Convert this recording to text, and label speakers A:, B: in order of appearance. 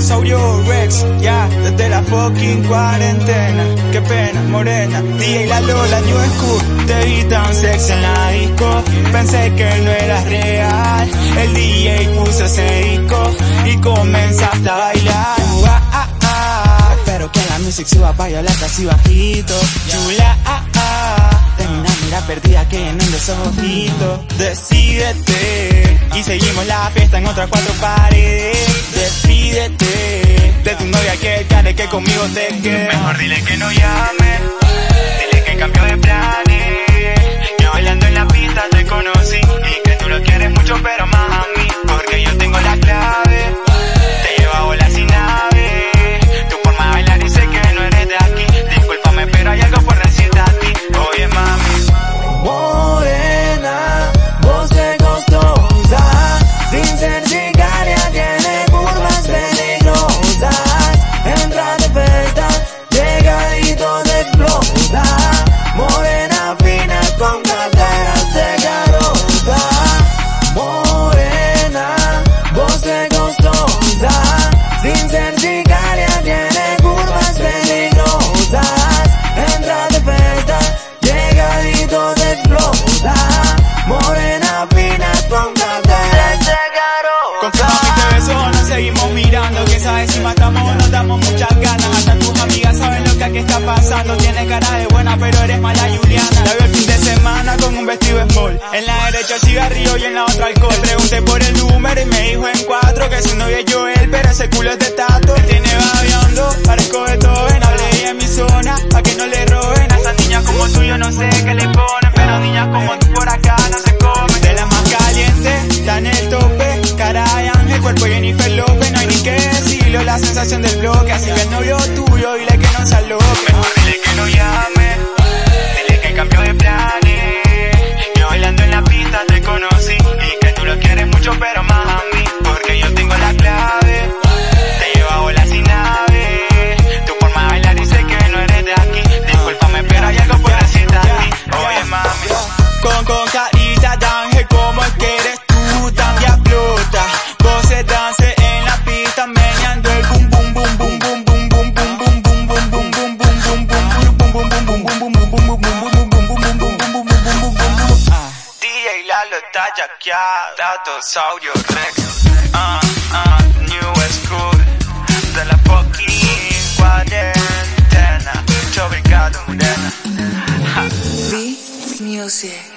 A: Saurio Rex, ya, desde la fucking cuarentena. Qué pena, morena, DJ La Lola, New School. Te vi tan sexy en la disco, pensé que no eras real. El DJ puso ese disco y comenzaste a bailar. Ah, ah. Espero que la music suba bailar así bajito. Chula, ah, ah. Tengo una mira perdida que en esos ojitos. Seguimos la fiesta en otras cuatro paredes. Despídete de tu novia que quiere que conmigo te quede.
B: Mejor dile que no llame, dile que cambió de planes.
A: Cara de buena, pero eres mala Juliana. La veo el fin de semana con un vestido small. En la derecha cigarrillo y en la otra alcohol. Pregunté por el número y me dijo en cuatro que su novia es Joel, pero ese culo es de tato. Bloque. Así que el novio tuyo, dile que no se aloque.
B: Mejor dile que no llame, dile que cambió de planes. Que bailando en la pista te conocí y que tú lo quieres mucho, pero más a mí, porque yo tengo la clave. Te llevo a bola sin nave. Tu forma de bailar dice que no eres de aquí. Discúlpame, pero hay algo por decirte a ti. Oye, mami.
A: Con, con carita de ángel, como es que
B: batalla Rex. Uh, uh, new School de la fucking cuarentena. Mucho obrigado, morena.
C: Music.